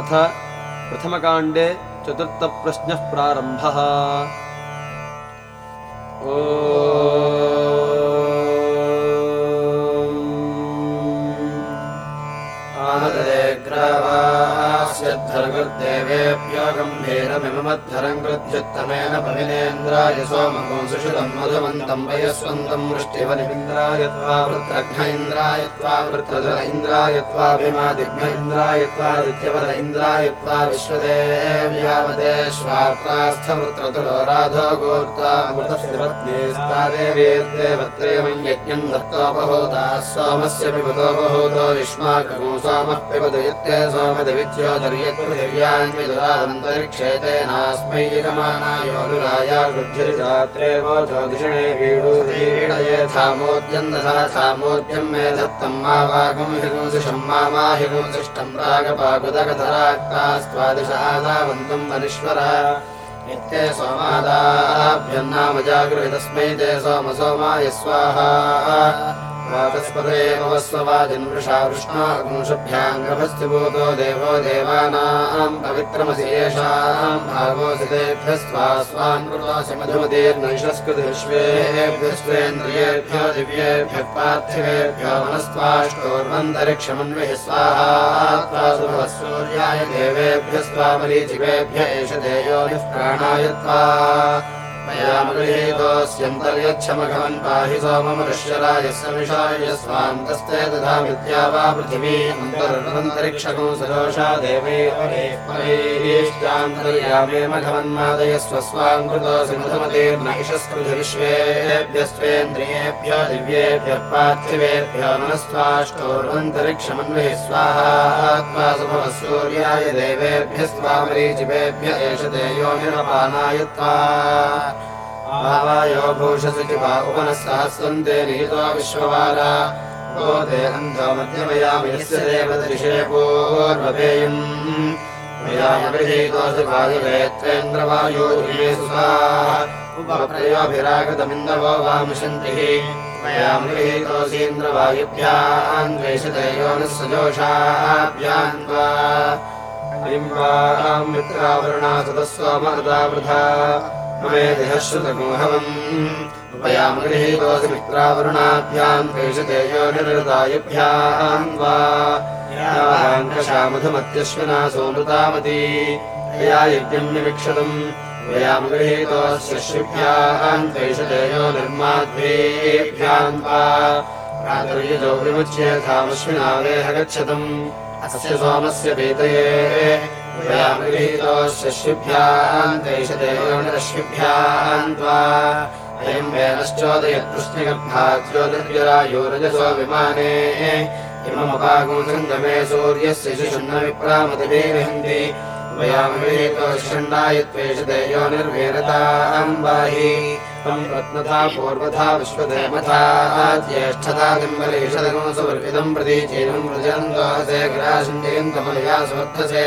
अथ प्रथमकाण्डे चतुर्थप्रश्नः प्रारम्भः। ओ ेभ्यो गम्भीरमिमद्धरम् कृत्युत्तमेन भविनेन्द्राय सोमगो सुषितम् मधुमन्तम् वयस्वन्तम् वृष्टिवनिमिन्द्रायत्वा वृत्रघ्न इन्द्रायत्वा वृत्रधर इन्द्रायत्वाभिमादिघ्न इन्द्रायत्वादित्यवद इन्द्रायत्वा विश्वदेव्यावदेश्वाप्रास्थवृत्रतुलो राधो गोर्ता मृतस्थिपत्नीस्तादेवीर्देवत्रेमम् यज्ञम् दत्तोपहूताः सोमस्य पिबतोपहूतो युष्माकगो सोमः पिबदयत्ते सोमदिविद्योदर्यत्पृथिव्यान्विदुरादन्तरिक्षेतेनास्मै थामोद्यम् मे दत्तम् मा वागम् हिगुंसिषम् मा मा हिगुंसिष्टम् रागपाकुदकधराक्तास्त्वादिशादावन्तम् वनिश्वरा। नित्ये सोमादाभ्यन्नामजागृहितस्मै ते सोम सोमाय स्वाहा वाचस्पदेवस्ववाजिन्वृषा वृष्णागुंशभ्याङ्गभस्तिभूतो देवो देवानाम् पवित्रमसि येषाम् भागोऽसितेभ्यस्त्वा स्वान् कृतोऽसि मधुमतीर्नैषस्कृतिष्वेभ्यस्वेन्द्रियेभ्यो दिव्येभ्यः पार्थिवेभ्यो मनस्त्वाष्टोर्वन्तरिक्षमन्विः स्वाहा सूर्याय देवेभ्यस्त्वामरीचिवेभ्य एष देयोनिः प्राणाय त्वा मयामगृहीतोऽस्यन्तर्यच्छमघवन् पाहि सोममनुष्यरायस्य विषाय स्वान्तस्ते तथा विद्या वा पृथिवी अन्तरन्तरिक्षगो सरोषा देवैश्चान्तर्यामे मघवन्मादयस्व स्वाङ्कृतोऽसि मधुमतीर्नैषस्कृति विश्वेभ्यस्त्वेन्द्रियेभ्यो दिव्येभ्यः पार्थिवेभ्यो मनस्त्वाष्टोर्वन्तरिक्षमन्विः स्वाहा सुभवः सूर्याय देवेभ्यस्त्वामरीचिवेभ्य एष देयो निरपानाय त्वा उपनःसहस्रन्ते नीतो विश्ववारा ओ ते अन्धो मध्यमयामियस्य देवदृशे पूर्वपेयम् मयामगृहीतोऽसि वायुवेत्रेन्द्रवायोर्येषु उपप्रयोभिरागतमिन्दवो वामशन्तिः। मयामगृहीतोऽसीन्द्रवायुभ्याम् द्वेषतेयो नः सजोषाभ्याम् वा मित्रावरुणा सदस्वामृता वृथा द्वेषतेयो निरृतायुभ्याम् वा। सोमृतामती। या यज्ञम् निवीक्षतम् वयामगृहीतोऽस्य शिभ्याम् द्वेषतेयो निर्माद्वेभ्याम् वा। प्रातर्युजो विमुच्येथामश्विना वेह गच्छतम्। अस्य सोमस्य पीतये शशिभ्याम् त्वा। अयम् वेदश्चोदयत्कृष्णगर्भाज्योतिर्युरायोरजसो विमाने। इममपागुसङ्गमे सूर्यस्य शिशुन्नविप्रामतिभिर्हन्ति। वयामवेतोषण्डाय त्वेष देयो निर्वेरताम् बाहि त्वम् रत्नथा पूर्वथा विश्वदेवथा ज्येष्ठता किम्बलेषदगुंसुवर्विदम् प्रतीचीनम् व्रजन्तोऽसे गिराशञ्जयन्तमलया सुवर्धसे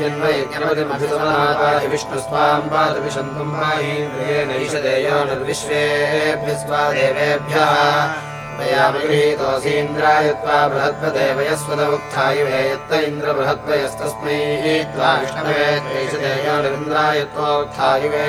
जन्मयज्ञपतिमभिसमनापाहि विष्णुस्त्वाम् पादविशन्तम् पाहीन्द्रियेणैषदेयो निर्विश्वेभ्यस्त्वा देवेभ्यः वयामगृहीतोऽसीन्द्राय त्वा बृहद्वते वयस्वदमुत्थाय वेयत्त इन्द्र बृहद्वयस्तस्मै त्वा विष्णवे त्वोत्थाय वे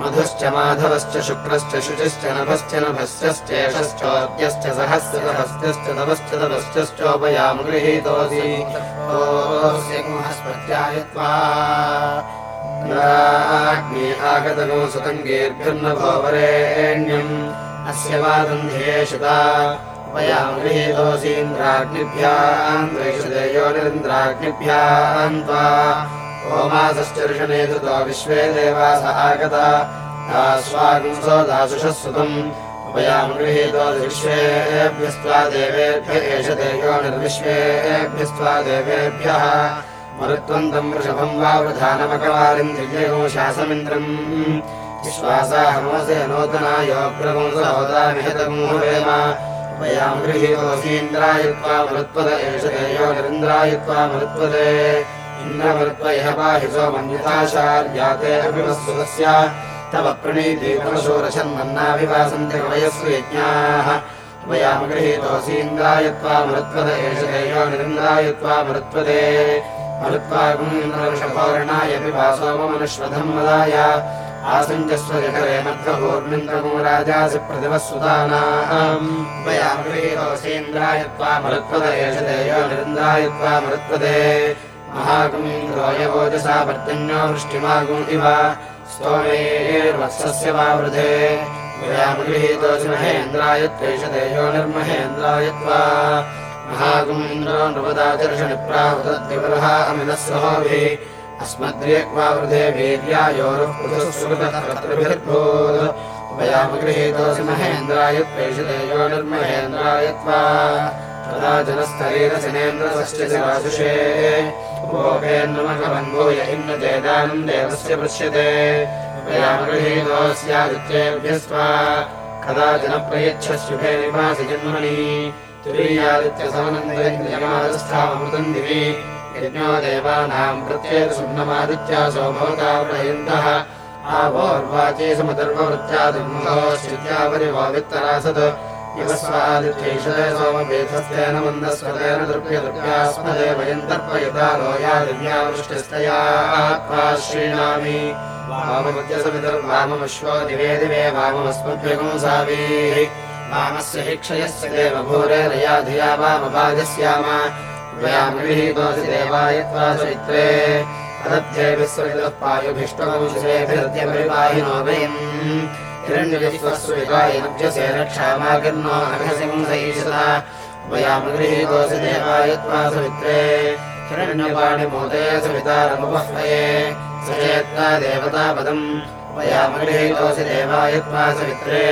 मधुश्च माधवश्च शुक्रश्च शुचिश्च नभश्च नभश्चश्चेषश्चोद्यश्च सहस्रसहस्यश्च तपश्च तपश्चोपयाम गृहीतोऽसि स्पत्यायत्वा आगतगो सुतङ्गीर्भिर्नभो वरेण्यम् अस्य वादन्ध्येषुता वयाम् गृहीतोऽसीन्द्राग्निभ्याम् द्वैषदेयोनिरिन्द्राग्निभ्याम् त्वा ओमासश्च ऋषणे धृतो विश्वे देवास आगता। स्वागुंसो दासुषः सुतम्। वयाम् गृहीतो विश्वेभ्यस्त्वा देवेभ्य एष देयो निर्विश्वेभ्यस्त्वा देवेभ्यः। मरुत्वन्तम् वृषभम् वा वृधानमकवारिम् दिव्यगो शासमिन्द्रम् विश्वासाहमोसे नूतनायोग्रगुंसहोदामिहितगुंहवेम वयाम् गृहीतोऽसीन्द्रायत्वा मरुत्वद एष देयो निरिन्द्रायत्वा मरुत्वदे पाहि सोमन्यथाचार्याते अभिवस्तुतस्य तव मरुत्वद एष देयो निरिन्द्रायत्वा मरुत्वदे मरुत्वागुन्द्रवृषभोरणाय पिबासोममनुष्वधम् वदाय आसञ्जस्व जठरे मध्वभूर्मिन्द्रगो राजासि प्रतिभः सुतानाम् वयाम् गृहीतोऽसीन्द्रायत्वा मरुत्वद एष देयो निरिन्द्रायत्वा मरुत्वदे महाकुमीन्द्रोयवोजसा पर्जन्यो वृष्टिमागुम् इव स्तोमेर्वत्सस्य वा वृधे। गृहीतोऽसि महेन्द्राय त्वेष देयो निर्महेन्द्रायत्वा। महाकुमीन्द्रो नृपदाचर्षणिप्राहुतद्विवरः अमिनः सहोभिः। अस्मद्रेक्वा वृधे वीर्यायोरुः पृथुः वयामगृहीतोऽसि महेन्द्राय त्वेष देयो निर्महेन्द्रायत्वा। तदा जनस्थरीरशनेन्द्रस्य वासुषे भोगेन्नमकवन्भूय इन्न चेदानम् देवस्य पृश्यते गृहीतोऽस्यादित्येभ्यस्त्वा कदा जनप्रयच्छशुभे निवासि जन्मनि। तुरीयादित्यसमनन्दयमादस्थामृतम् दिवि यज्ञो देवानाम् प्रत्येकसुम्नमादित्यासो भवता प्रयन्तः। आवोर्वाचे समदर्ववृत्त्यादिमुखोश्चित्यापरिवो वित्तरासत् सोमपेथस्तेन मन्दस्वतेन दृप्यदृप्यास्मदे वयम् तर्पयता लोया दिव्यावृष्टिस्तया श्रीणामि। वाममुद्यसमितर्वाममश्वो दिवे दिवे वाममस्मभ्यगुंसावीः वामस्य हि क्षयस्य देवभूरे रया धिया वामपादस्याम वयामविहीतोऽसि देवाय त्वा चैत्रे अदध्ये विश्वविदः पायुभिष्टवंशेभिर्द्यपरिपाहिनो वयम् हिरण्यविश्वस्विकायनभ्यसे रक्षामाकिर्नो अघसिंसैषदा वयामगृहीतोऽसि देवाय त्वा सवित्रे हिरण्यपाणिमोदे सवितारमुपह्वये स चेत्ता देवतापदम् वयामगृहीतोऽसि देवाय त्वा सवित्रे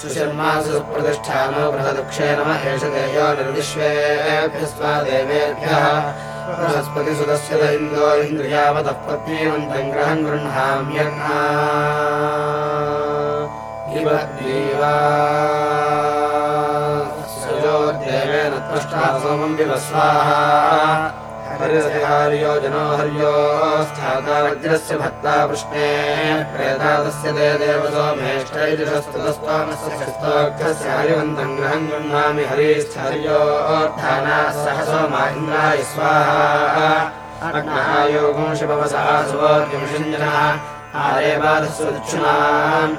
सुशर्मासु सुप्रतिष्ठानो बृहदुक्षे नम एष देयो निर्विश्वेभ्यस्त्वा देवेभ्यः बृहस्पतिसुतस्य इन्दो इन्द्रियावतः पत्नीवन्तम् ग्रहम् गृह्णाम्यग्ना देवा हर्यो वज्रस्य भक्ता कृष्णे प्रेतादस्य ते देवतो मेष्टैजस्तुतस्त्वामस्य षस्तोऽक्षस्य हरिवन्तम् ग्रहम् गृह्णामि हरिस्थर्योत्थाना सह सोमा इन्द्राय स्वाहा। अग्नहायोगुं शिववसः सुवर्यमुषञ्जनः आरेवादस्व दक्षिणाम्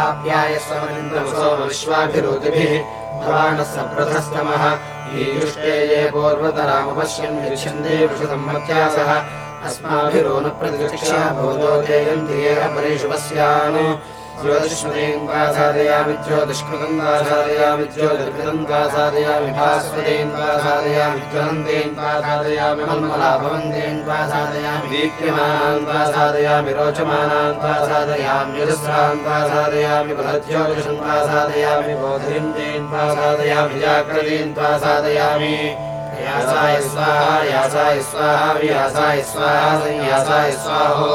आप्यायस्वमनिन्द्रमसो विश्वाभिरोतिभिः भवानः सप्रथस्तमः ईयुष्टे ये पूर्वतरामुपश्यन् यच्छन्ति वृषसम्मत्यासः अस्माभिरो न प्रतिक्षा भूतो देयन्ति ये अपरिशुपस्यान् ज्योतिष्मतीम् वा वा साधयामि ज्योतिर्कृतम् वा साधयामि भास्वतीम् वा साधयामि ज्वलन्तीम् वा साधयामि मन्मलाभवन्तीम् वा साधयामि दीप्यमानान् वा साधयामि रोचमानान् वा साधयामि यजस्रान् वा साधयामि बृहज्योतिषम् वा साधयामि बोधयन्तीम् वा साधयामि जाग्रतीम् वा साधयामि यासाय स्वाहा यासाय स्वाहा व्यासाय स्वाहा संयासाय स्वाहो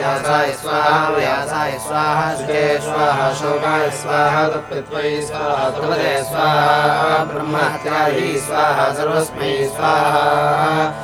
यासाय स्वाहा व्यासाय स्वाहा सुखे स्वाहा शोकाय स्वाहा स्वाहा स्वाहा ब्रह्मत्यायी स्वाहा सर्वस्मै स्वाहा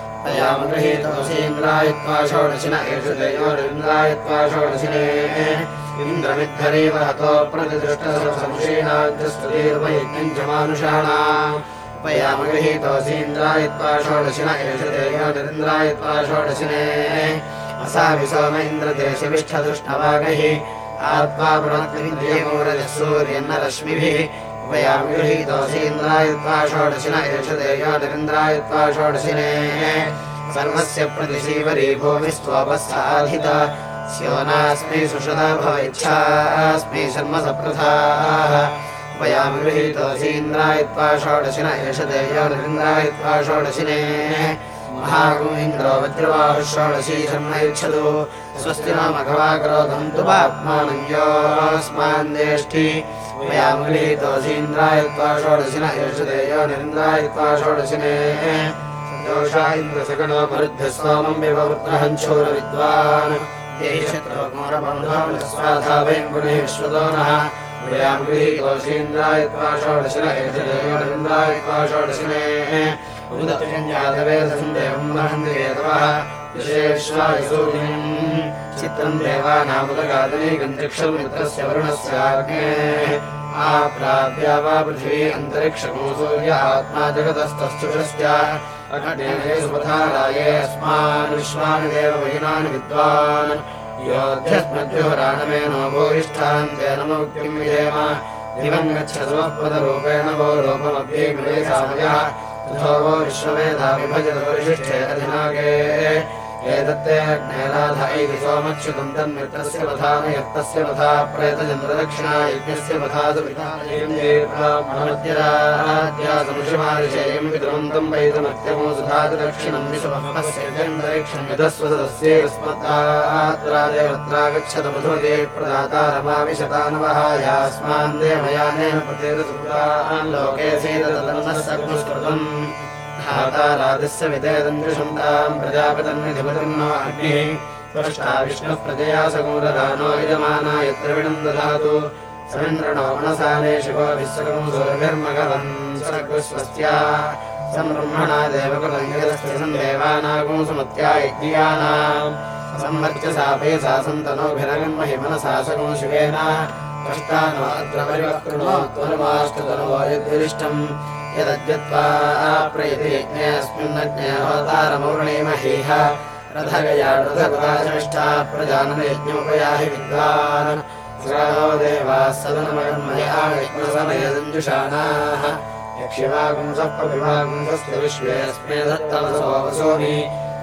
एषु तयोरिन्द्रायत्वा षोडशिने। इन्द्रमिद्धरेव हतो मानुषाणाम् पयामगृहीतोऽसीन्द्रायत्वा षोडशिन एषु तयोरिन्द्रायत्वा षोडशिने। असाभि सोम आत्मा पुनर्तिन्द्रियमूरजः सूर्यन्न रश्मिभिः उपयामि गृहीतोऽसीन्द्रायत्वा षोडशिन। एषु देयोरिन्द्रायत्वा षोडशिने सर्वस्य प्रतिशीवरी भूमिः स्वपस्साधित स्योनास्मि सुषदा भव इच्छास्मि शर्म सप्रथाः। उपयामि गृहीतोऽसीन्द्रायत्वा षोडशिन। एष देयोरिन्द्रायत्वा षोडशिने महागो इन्द्रो वज्रवाहुः षोडशी शर्म यच्छतु स्वस्ति नाम गवाक्रोधम् तु पाप्मानं योऽस्मान् देष्टि वयामुलीतोऽसीन्द्रायत्वा षोडशिन। एष देयोरिन्द्रायत्वा षोडशिने दोषा इन्द्रसगणो मरुद्भ्यः सोमम् विववृत्रहञ्छूर विद्वान् स्वाधा वयम् गुणे विश्वतो नः वयामुलीतोऽसीन्द्रायत्वा षोडशिन एष देयोरिन्द्रायत्वा षोडशिने चित्रम् देवानामुदगादनीकम् चक्षुर्मित्रस्य वरुणस्याग्ने। आप्राप्या वा पृथिवी अन्तरिक्षको सूर्य आत्मा जगतस्तस्तुषस्य अग्ने सुपथाराये अस्मान् विश्वानि देववहिनानि विद्वान्। योऽध्यस्मद्योराणमेनो भूयिष्ठान् तेन मुक्तिम् विधेम दिवम् गच्छतु पदरूपेण वो रूपमभ्येसामयः तथो वो विश्वमेधा विभजत परिशिष्टे अधिनागे एतत्ते अग्नेनाथ इति सोमच्युतम् तन्मित्रस्य वधाम यत्तस्य वधा प्रेतचन्द्रदक्षिणा यज्ञस्य वधा सुविधामनमद्यराद्यासमुषिमारिषेयम् विद्रवन्तम् वैतमत्यमो सुधातुदक्षिणम् विश्वमस्येन्द्रयक्षमिदस्वदस्ये मधुमते प्रदाता रमाविशतानवः यास्मान् देवयानेन प्रतेन लोके सेदतन्नः सग्मुस्कृतम् धातारादिस्य विदेदन्द्रिषन्ताम् प्रजापतन्निधिपतिर्नो अग्निः। त्वष्टा विष्णुः प्रजया सगूरदानो यजमाना यत्र समिन्द्रणो मनसाने शिवो विश्वकम् सुरभिर्मघवन् सर्गस्वस्त्या सम्ब्रह्मणा देवकुलम् यदस्ति सन्देवानागुम् सुमत्या यज्ञियानाम्। सम्मर्च्य सापे सा सन्तनोभिरगन्महि मनसा सगुम् शिवेन। कष्टानो अत्र परिवक्तृणो त्वनुमाष्टतनुवो यद्विरिष्टम् यदद्यत्वा प्रयति यज्ञेऽस्मिन्नज्ञे होतारमौर्णीमहीह रथगया प्रजाननयज्ञोपयाहि विद्वान्। श्रावो देवाः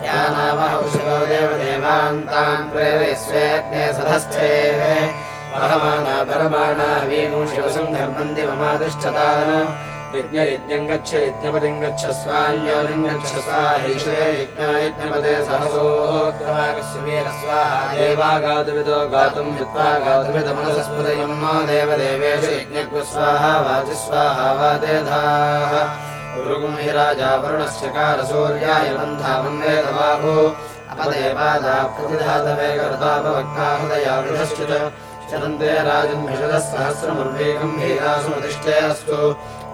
यानावहौषिको देवदेवान्तान् प्रेरयस्वेऽग्ने सधस्थे। वहमाना परमाणा शिवसङ्घर्मन्ति ममादिष्ठतान् यज्ञयज्ञम् गच्छ यज्ञपतिम् गच्छ स्वान्योनिम् गच्छ स्वाहेशे यज्ञायज्ञपदे सहसोऽग्रवागस्य वीरस्वाहा देवागातुविदो गातुम् हित्वा गातुविदमनसस्मृतयम् नो देवदेवेषु यज्ञज्ञ स्वाहा वाचि स्वाहा वादेधाः गुरुगुम् हि राजा वरुणस्य कारसूर्याय बन्धामम् वेदबाहु अपदेवादा प्रतिधातवे कर्तापवक्ता हृदया विधश्चित् चरन्ते राजन्भिषदः सहस्रमुर्वेगम् भीरासुमतिष्ठे अस्तु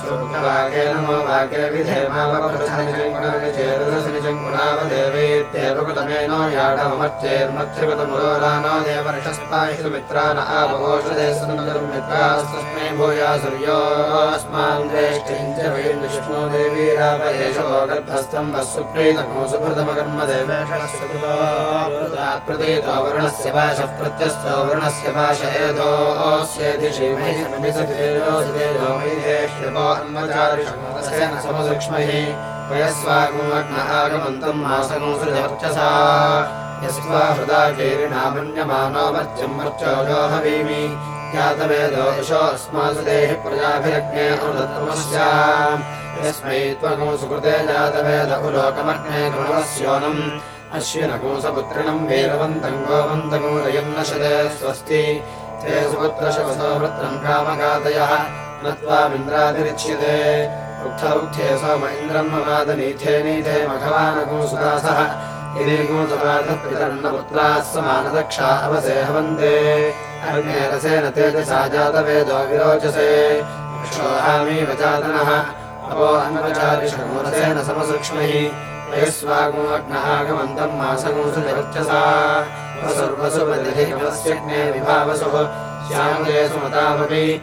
सूक्तवाके नमो वाके विधेमावप्रथनिजङ्कुणावदेवैर् कृतमेनो याडमर्चेर्मध्यकृतमुरोरानो देवर्षस्ताहितुमित्रान आवोषधे सुन्दरमित्रास्तस्मै भूया सूर्योऽस्मान् द्वेष्टिञ्च वयं विष्णो देवी रापयेषो गर्भस्थं वस्सुप्रीतमो सुभृतमकर्म देवेशो वर्णस्य पाशः प्रत्यस्थो वर्णस्य पाश यस्वा हृदा केरिणामन्यमानो मर्त्यम् मर्चोजो हवीमि ज्ञातवेदोषो अस्मासु देहि प्रजाभिरग्ने अनुदत्तमस्या। यस्मै त्वगो सुकृते जातवेद उलोकमग्ने गुणवस्योनम् अश्विनकोसपुत्रिणम् वीरवन्तम् गोवन्तमूलयम् नशते स्वस्ति। ते सुपुत्रशवसो वृत्रम् कामगातयः त्वामिन्द्रातिरिच्यते ममादनीथे नीथे मघवानगोसुदासः यदि गोसुपाथपितर्नपुत्राः समानदक्षा अवसे हवन्ते अग्ने रसेन तेजसा जातवेदो विरोचसे। क्षोहामीव जातनः। अपो अन्वचारिषगोरसेन समसूक्ष्मैः आगमन्तम् मासगोसुजवर्चसा वसुर्वसुपतिधिकमस्यग्ने विभावसुः। श्यामले सुमतामपि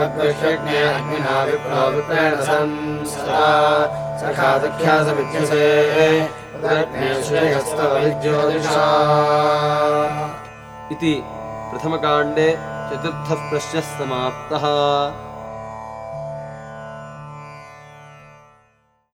तद्गृह्यज्ञे अग्निना विप्रो विप्रेण संसदा सखा दख्यासमित्यसे श्रेयस्तवैज्योतिषा इति प्रथमकाण्डे चतुर्थः प्रश्नः समाप्तः